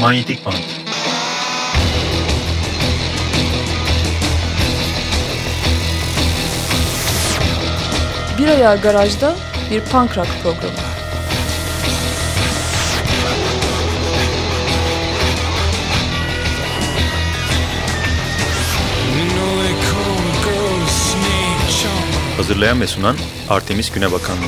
Manyetik band. Bir ayağı garajda bir punk rock programı. Hazırlayan ve sunan Artemis Günebakanlı.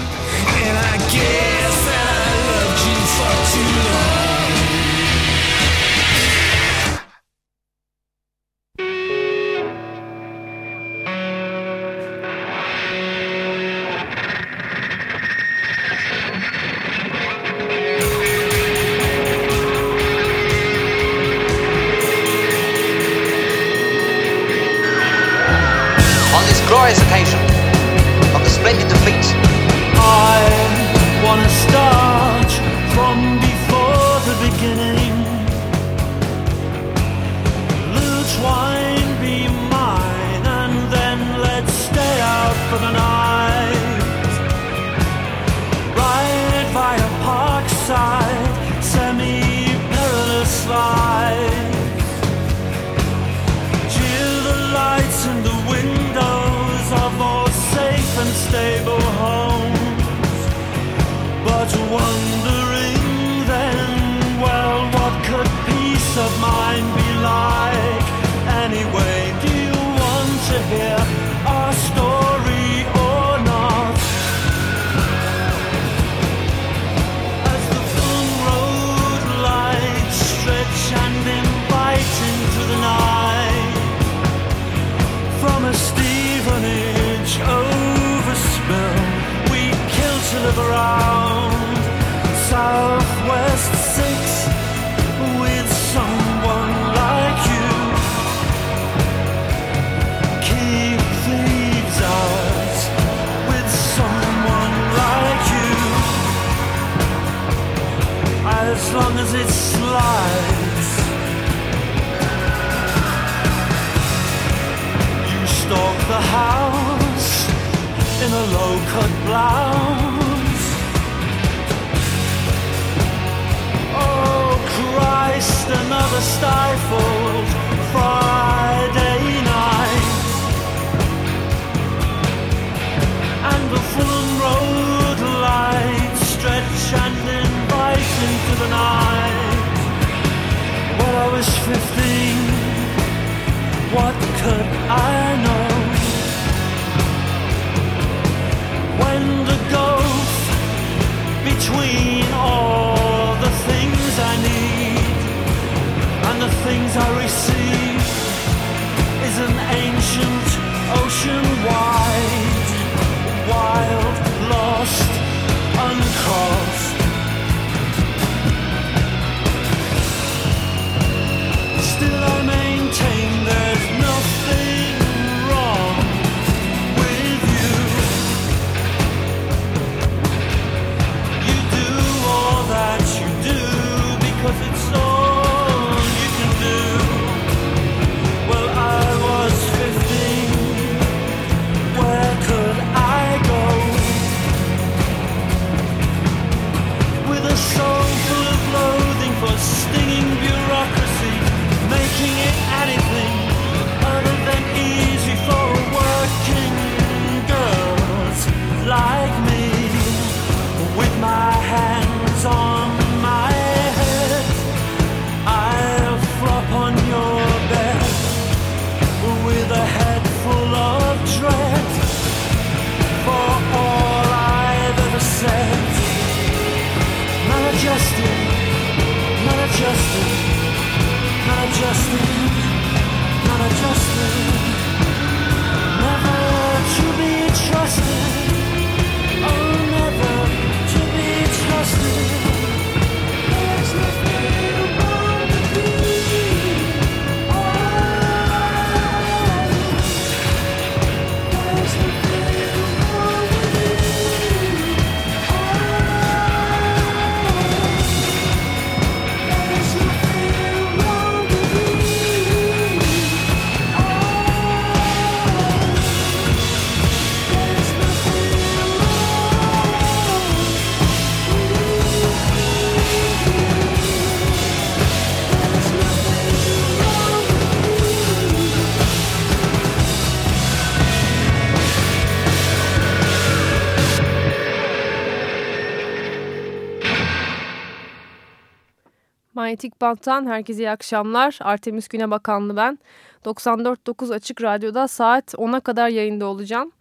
Manyetik Bant'tan herkese iyi akşamlar. Artemis Güne Bakanlı ben. 94.9 Açık Radyo'da saat 10'a kadar yayında olacağım.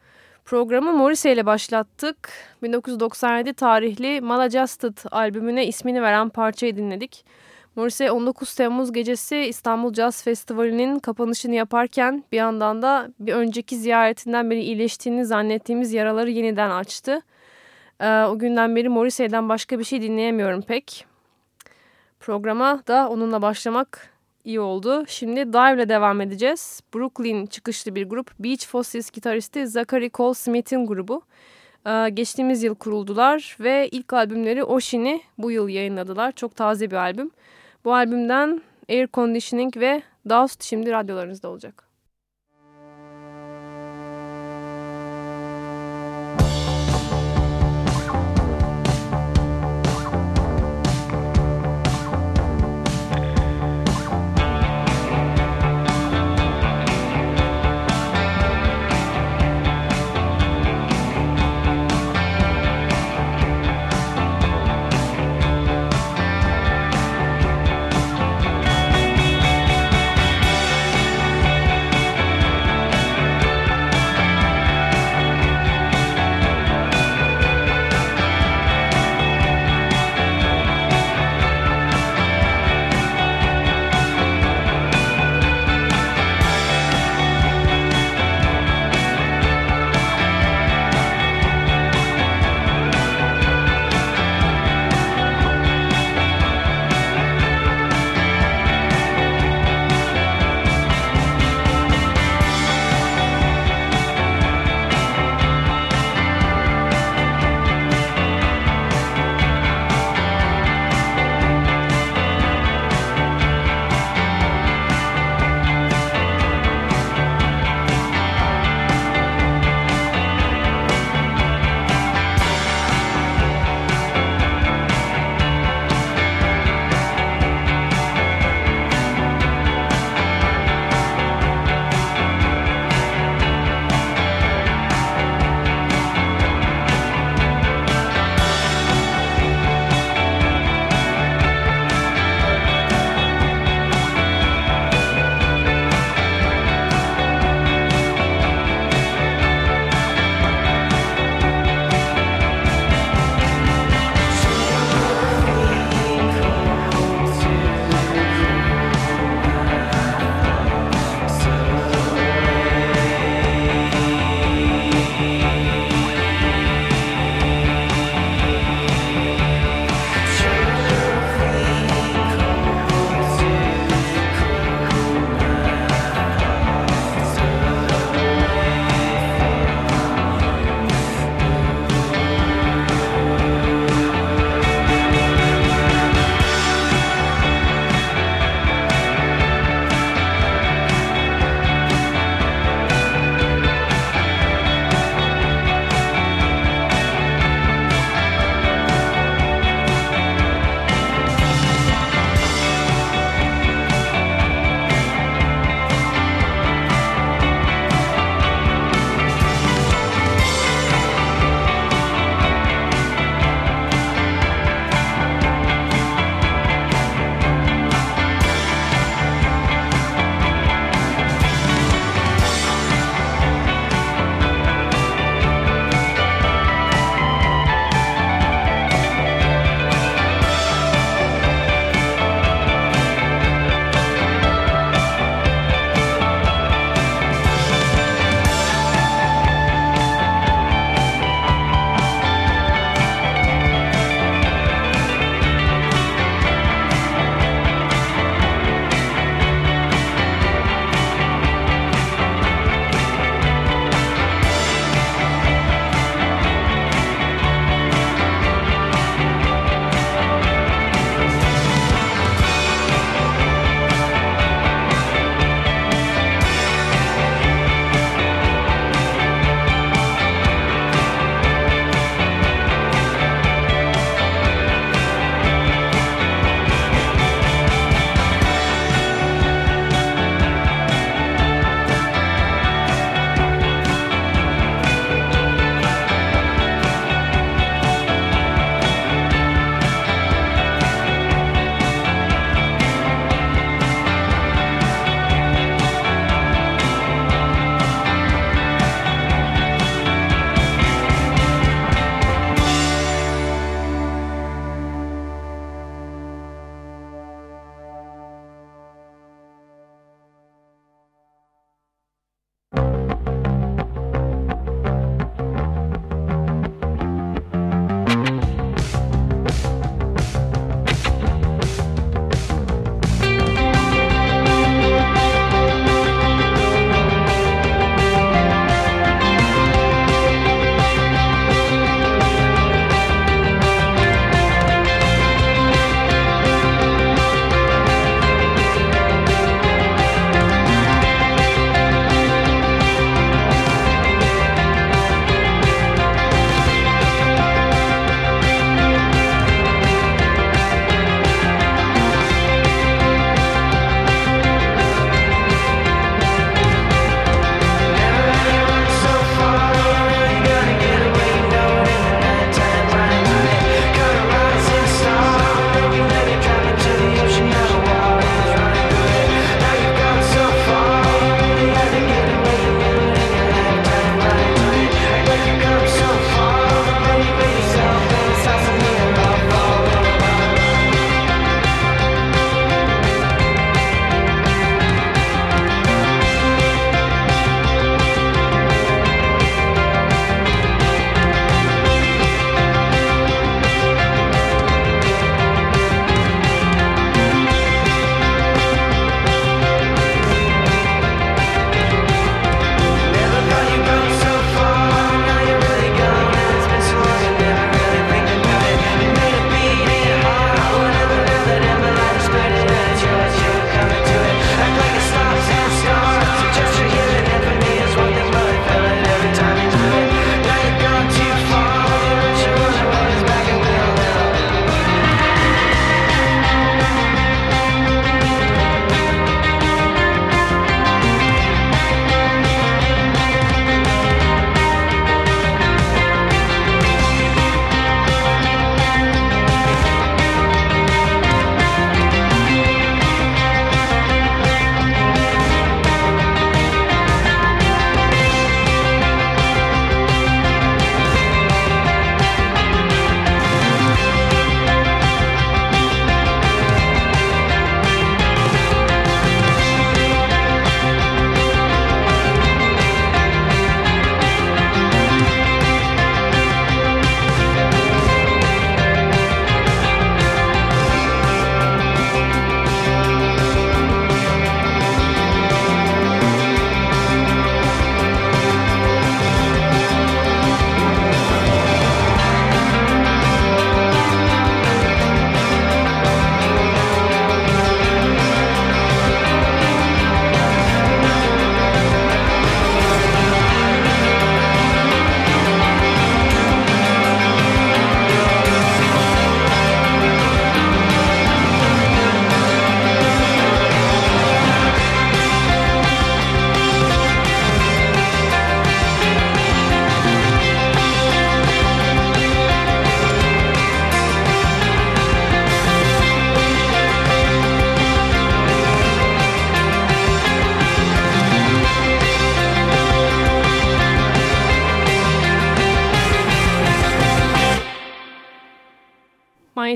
Programı Morrissey ile başlattık. 1997 tarihli Maladjusted albümüne ismini veren parçayı dinledik. Morrissey 19 Temmuz gecesi İstanbul Jazz Festivali'nin kapanışını yaparken bir yandan da bir önceki ziyaretinden beri iyileştiğini zannettiğimiz yaraları yeniden açtı. Ee, o günden beri Morrissey'den başka bir şey dinleyemiyorum pek. Programa da onunla başlamak iyi oldu. Şimdi Dive ile devam edeceğiz. Brooklyn çıkışlı bir grup. Beach Fossils gitaristi Zachary Cole Smith'in grubu. Ee, geçtiğimiz yıl kuruldular ve ilk albümleri Ocean'i bu yıl yayınladılar. Çok taze bir albüm. Bu albümden Air Conditioning ve Dust şimdi radyolarınızda olacak.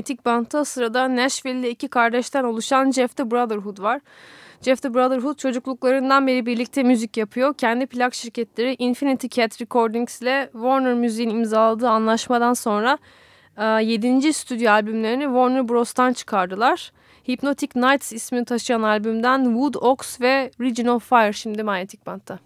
Manyetik Bant'ta sırada Nashville'de iki kardeşten oluşan Jeff the Brotherhood var. Jeff the Brotherhood çocukluklarından beri birlikte müzik yapıyor. Kendi plak şirketleri Infinity Cat Recordings ile Warner Müziğin imzaladığı anlaşmadan sonra 7. E, stüdyo albümlerini Warner Bros'tan çıkardılar. Hypnotic Nights ismini taşıyan albümden Wood Ox ve Region of Fire şimdi Manyetic Band'ta.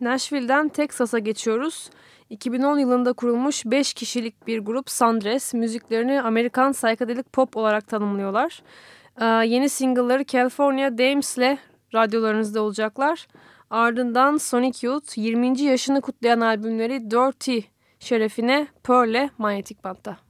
Nashville'den Texas'a geçiyoruz. 2010 yılında kurulmuş 5 kişilik bir grup Sundress müziklerini Amerikan psychedelic pop olarak tanımlıyorlar. Ee, yeni single'ları California Dames ile radyolarınızda olacaklar. Ardından Sonic Youth 20. yaşını kutlayan albümleri Dirty şerefine Pearl'le Manyetik Band'da.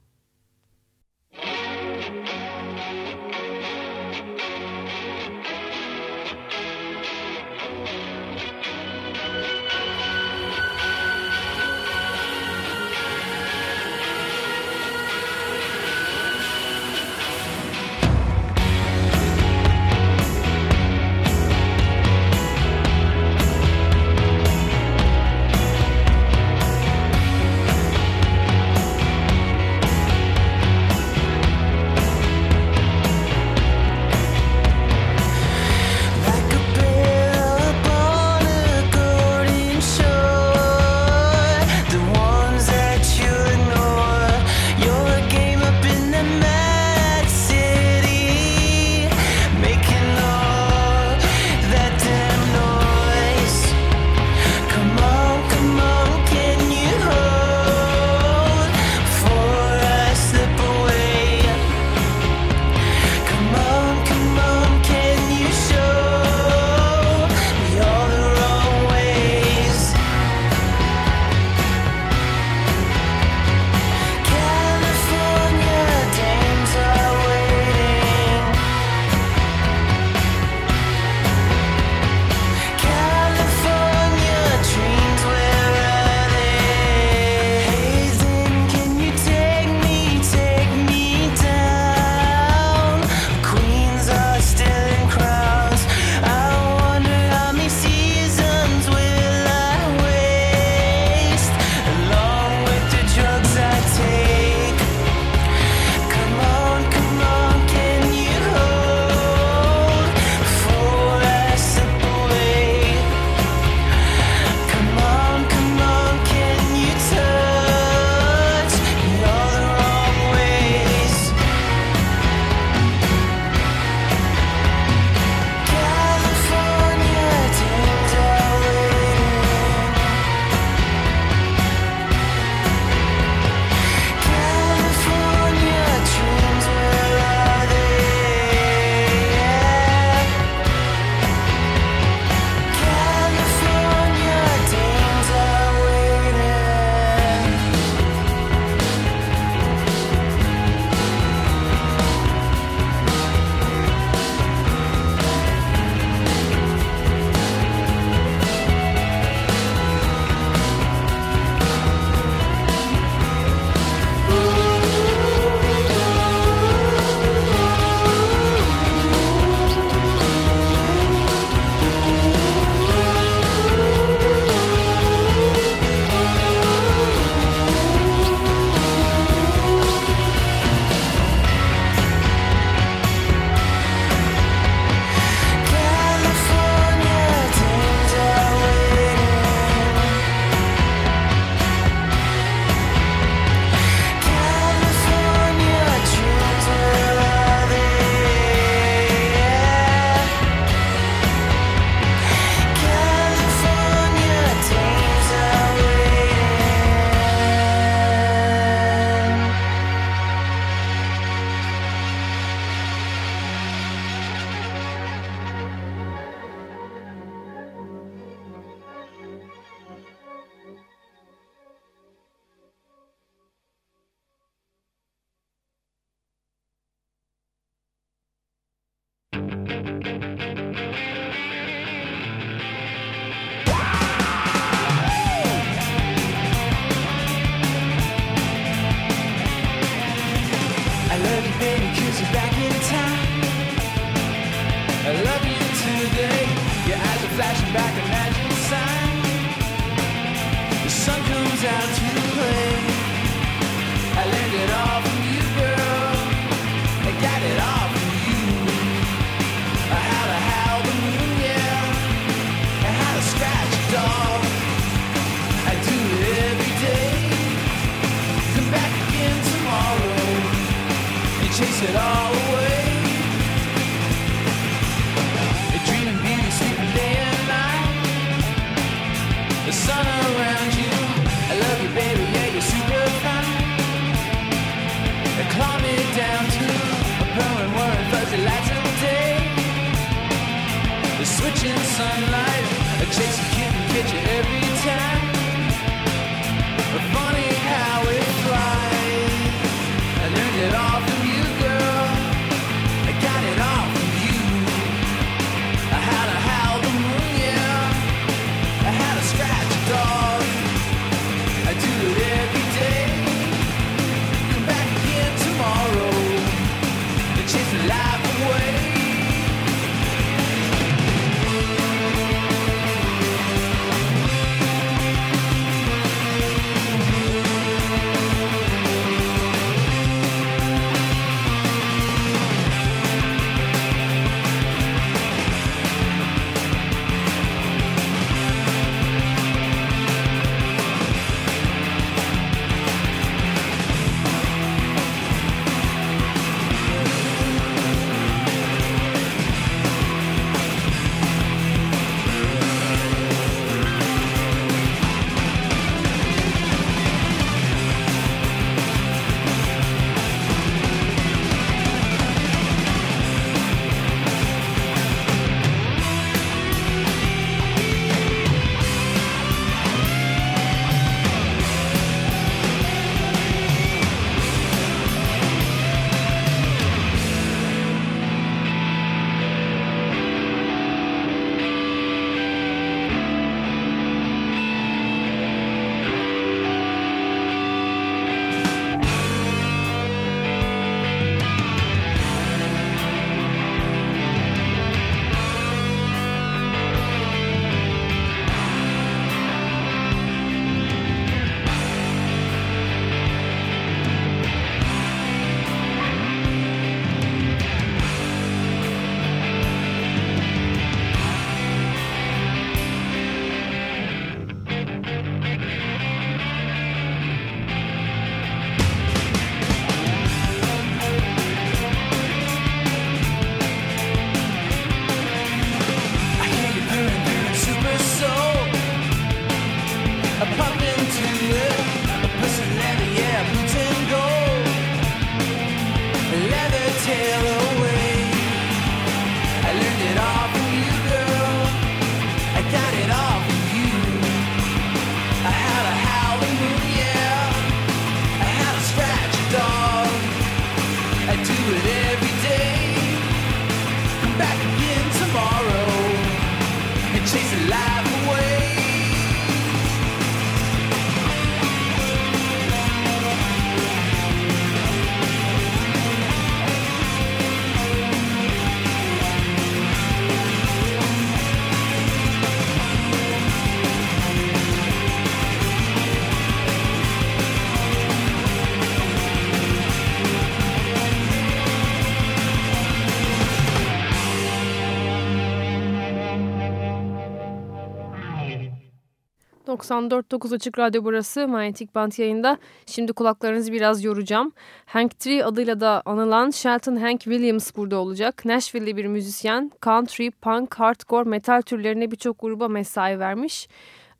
94.9 Açık Radyo burası Manyetik Band yayında. Şimdi kulaklarınızı biraz yoracağım. Hank Tree adıyla da anılan Shelton Hank Williams burada olacak. Nashville'li bir müzisyen, country, punk, hardcore, metal türlerine birçok gruba mesai vermiş.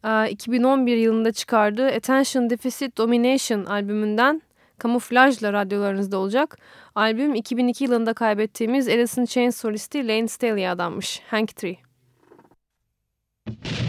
Ee, 2011 yılında çıkardığı Attention Deficit Domination albümünden kamuflajla radyolarınızda olacak. Albüm 2002 yılında kaybettiğimiz Alice in Chains solisti Lane Staley'e adanmış. Hank Tree. Thank you.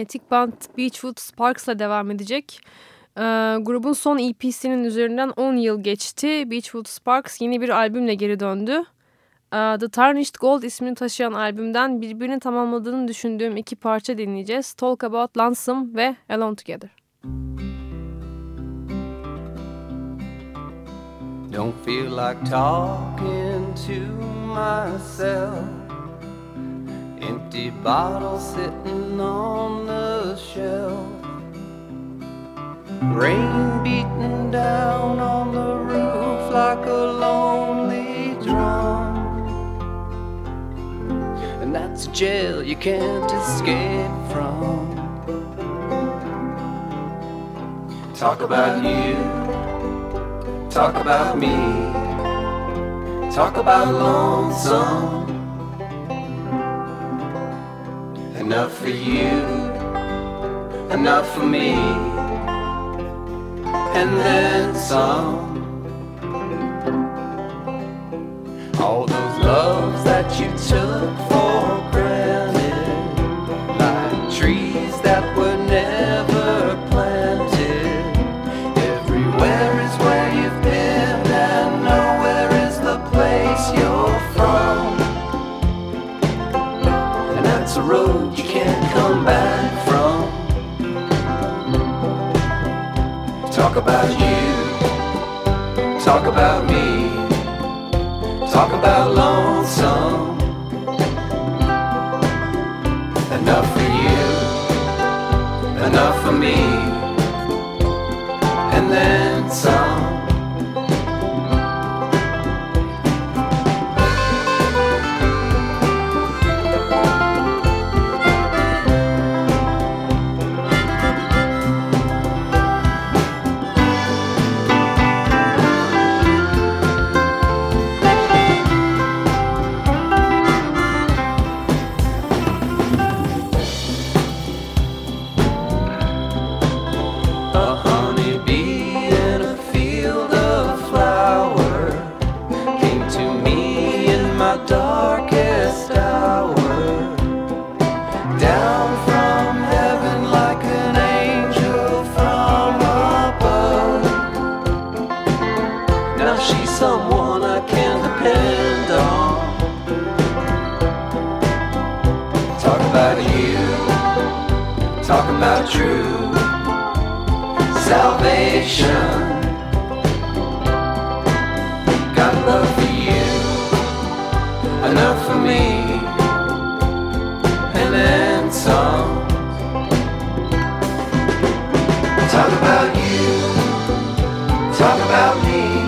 Manyetic Band Beachwood Sparks'la devam edecek. Ee, grubun son EP'sinin üzerinden 10 yıl geçti. Beachwood Sparks yeni bir albümle geri döndü. Ee, The Tarnished Gold ismini taşıyan albümden birbirini tamamladığını düşündüğüm iki parça dinleyeceğiz. Talk About Lonesome ve Alone Together. Don't feel like talking to myself. Empty bottle sitting on the shelf. Rain beating down on the roof like a lonely drum. And that's a jail you can't escape from. Talk about you. Talk about me. Talk about lonesome. Enough for you. Enough for me. And then some. All those loves that you took Talk about you, talk about me, talk about lonesome. Enough for you, enough for me salvation. Got love for you, enough for me, and then some. Talk about you, talk about me.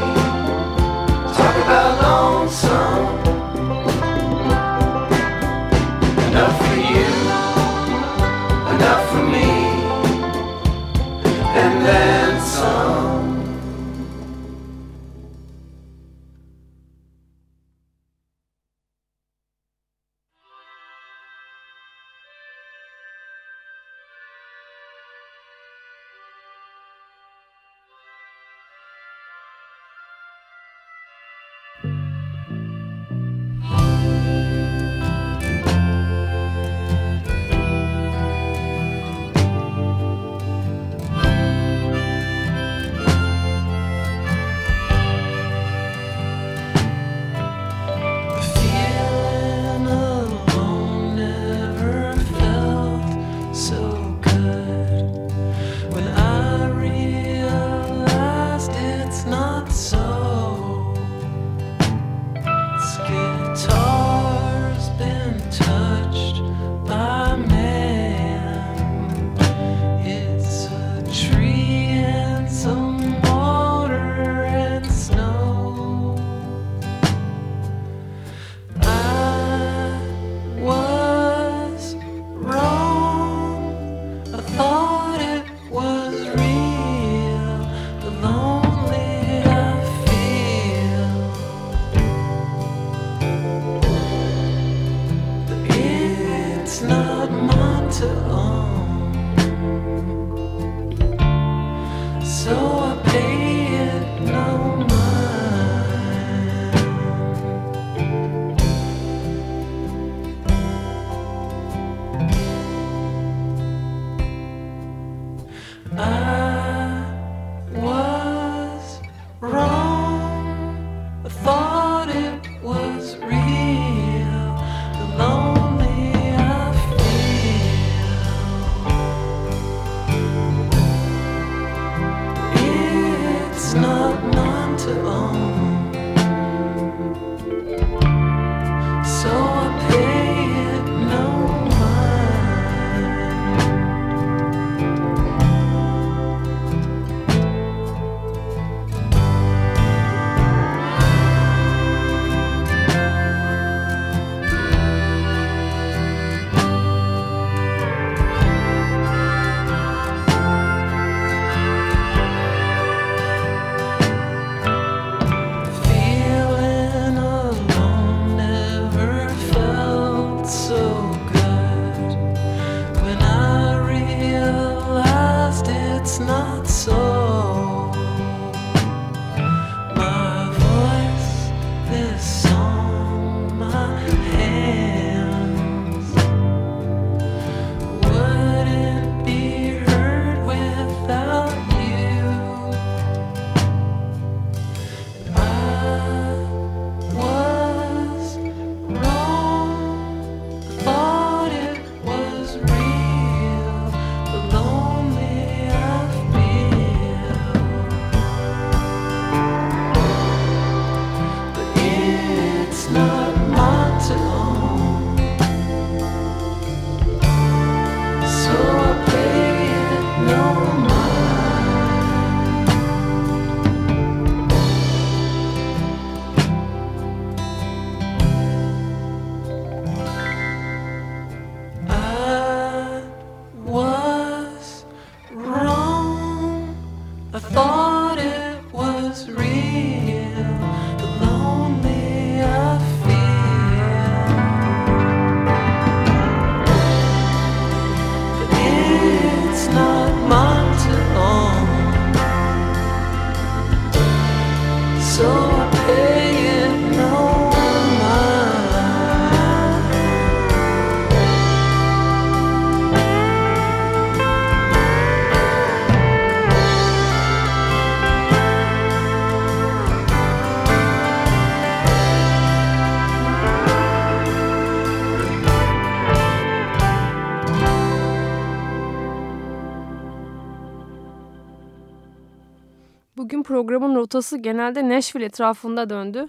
Rotası genelde Nashville etrafında döndü.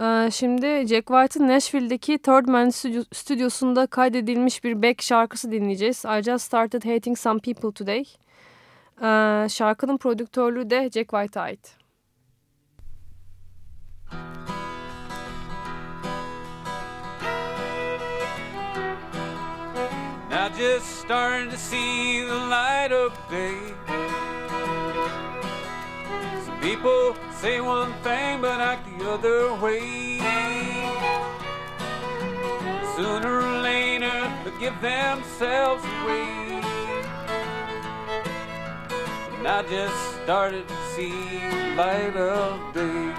Ee, şimdi Jack White'ın Nashville'deki Third Man stüdyosunda kaydedilmiş bir Beck şarkısı dinleyeceğiz. I Just Started Hating Some People Today. Ee, şarkının prodüktörlüğü de Jack White'a ait. Now just starting to see the light of day. People say one thing but act the other way. Sooner or later, they give themselves away. And I just started to see light of day.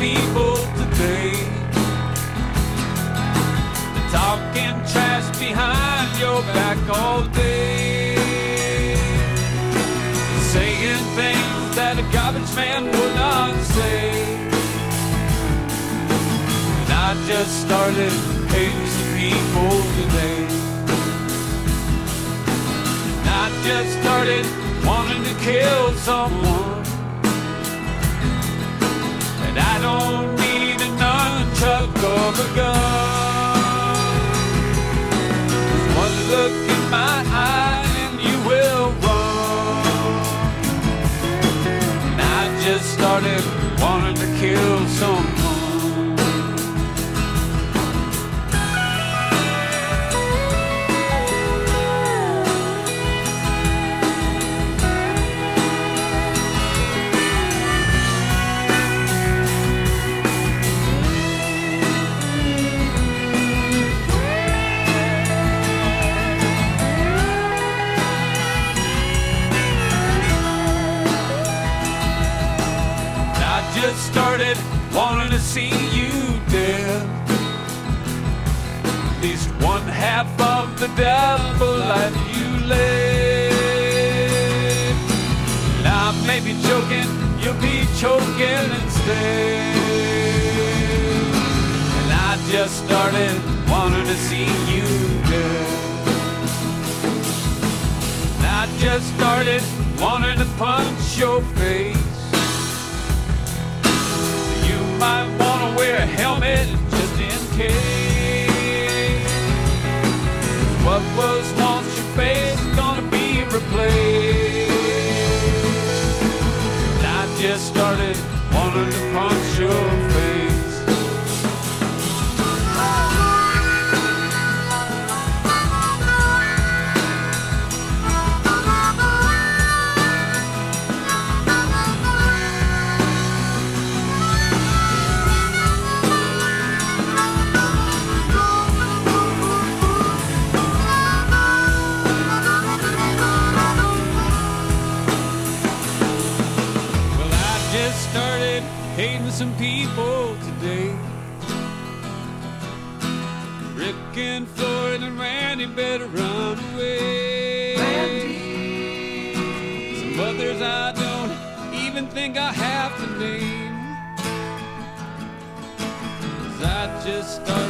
People talking trash behind your back all day. Saying things that a garbage man would not say. And I just started hating some people today. And I just started wanting to kill someone. And I don't need a nunchuck or a gun. Started and Floyd and Randy better run away. Some others I don't even think I have to name. 'Cause I just started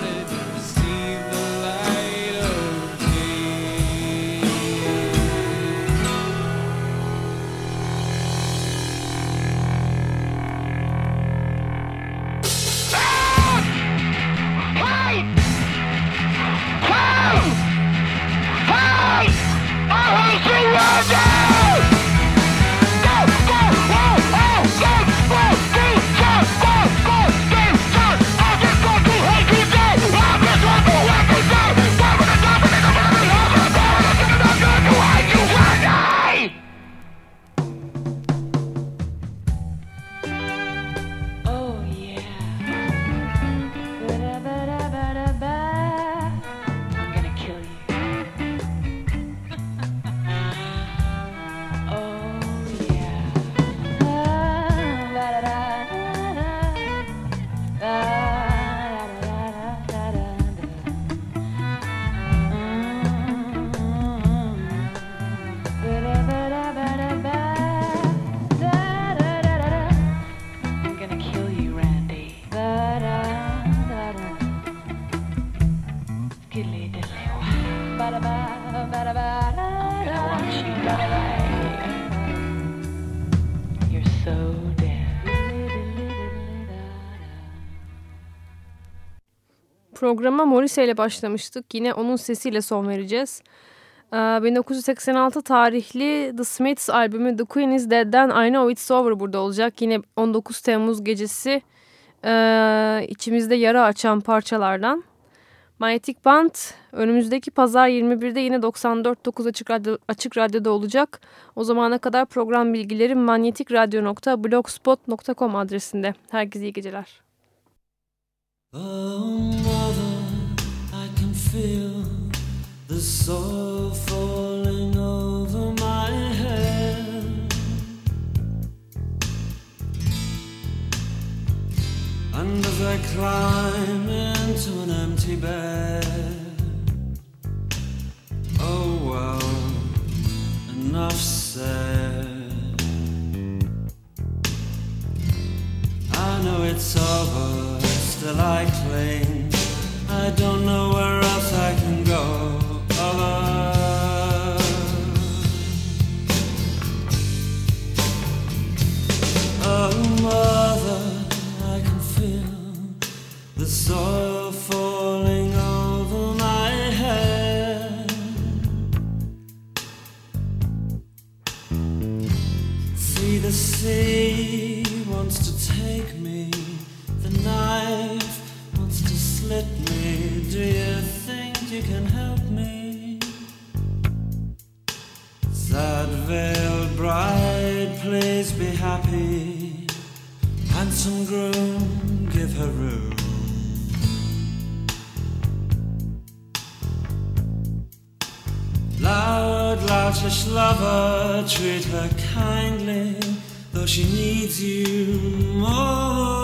Programa Morrissey ile başlamıştık. Yine onun sesiyle son vereceğiz. Ee, 1986 tarihli The Smiths albümü The Queen is Dead'den I Know It's Over burada olacak. Yine 19 Temmuz gecesi e, içimizde yara açan parçalardan. Manyetic Band önümüzdeki pazar 21'de yine 94.9 Açık, Radyo, Açık Radyo'da olacak. O zamana kadar program bilgileri manyetikradyo.blogspot.com adresinde. Herkese iyi geceler. Oh, mother, I can feel the soul falling over my head. And as I climb into an empty bed, oh well, enough said. I know it's over, still I cling. I don't know where else I can go. Over. Oh, mother, I can feel the soil falling over my head. See the sea wants to take me. The knife Do you think you can help me? Sad veiled bride, please be happy. Handsome groom, give her room. Loud, loutish lover, treat her kindly, though she needs you more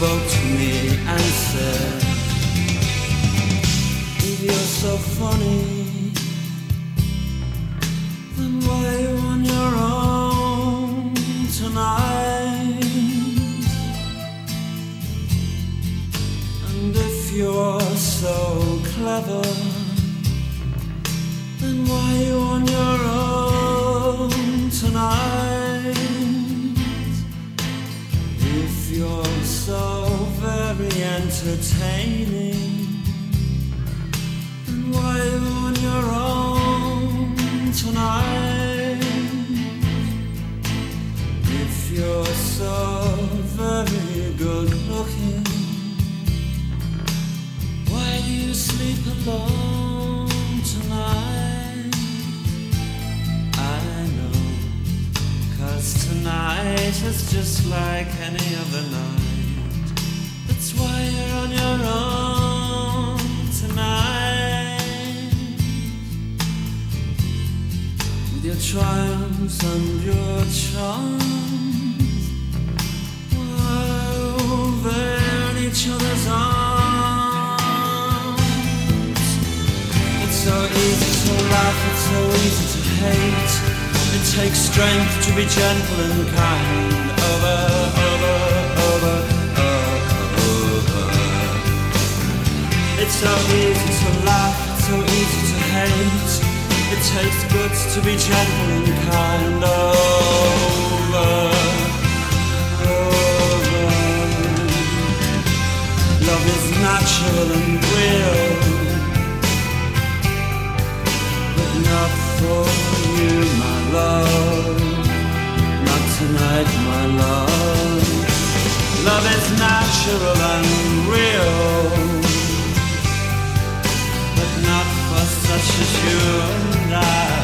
spoke to me and said, If you're so funny, then why are you on your own tonight? And if you're so clever, then why are you on your own tonight? Very entertaining, then why on your own tonight? If you're so very good looking, why do you sleep alone tonight? I know, cause tonight is just like any other night. Triumphs and your charms, over in each other's arms. It's so easy to laugh, it's so easy to hate. It takes strength to be gentle and kind. Over, over, over, over. It's so easy to laugh, it's so easy to hate. It takes guts to be gentle and kind. Over, over. Love is natural and real, but not for you, my love. Not tonight, my love. Love is natural and real, but not for such as you and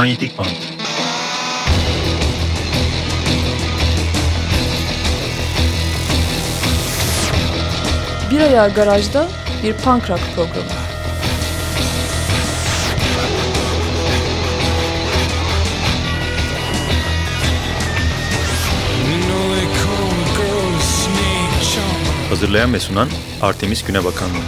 Manyetik band. Bir ayağı garajda bir punk rock programı. Hazırlayan ve sunan Artemis Güne Bakanlı.